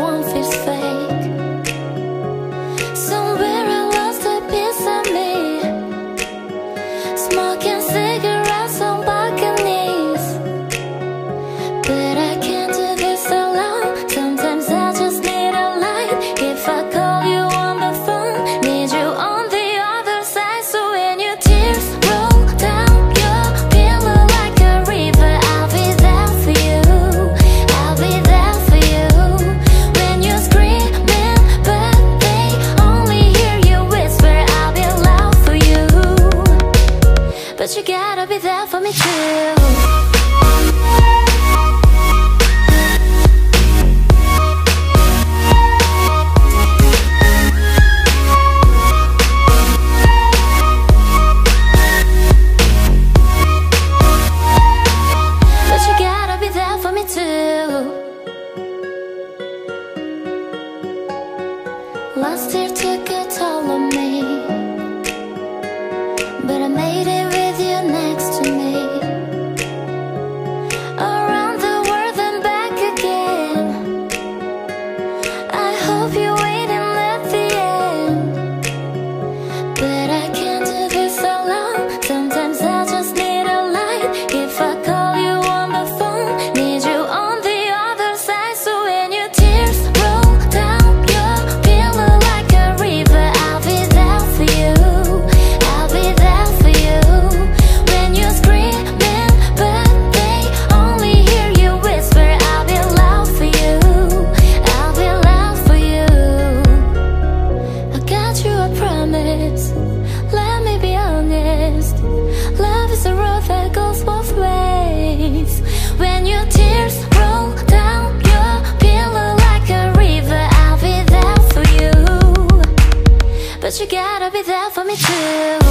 one fits fair. Last year took a toll on me. But you gotta be there for me too.